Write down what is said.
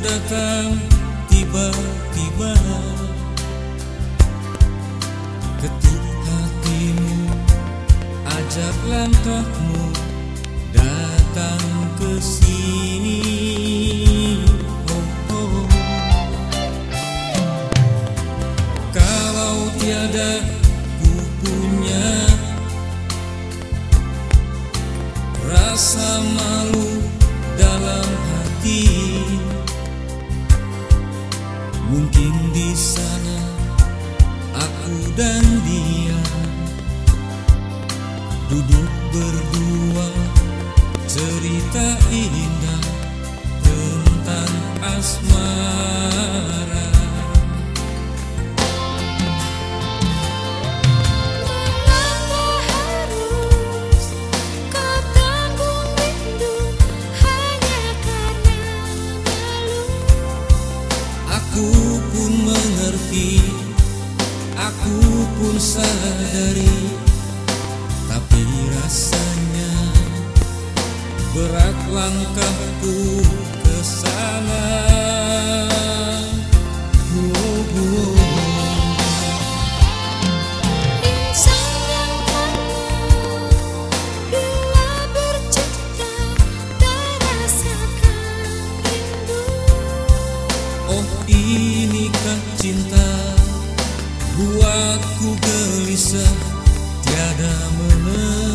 datang tiba-tiba Ketuk hatimu, ajak langkahmu datang ke sini oh, oh. Kalau tiada ku punya rasa malu cerita indah tentang asmara. Aku pun mengerti, aku pun sadari, tapi rasanya berat langkahku ke sana. Oh, oh. Oh inikah cinta Buatku gelisah Tiada menentu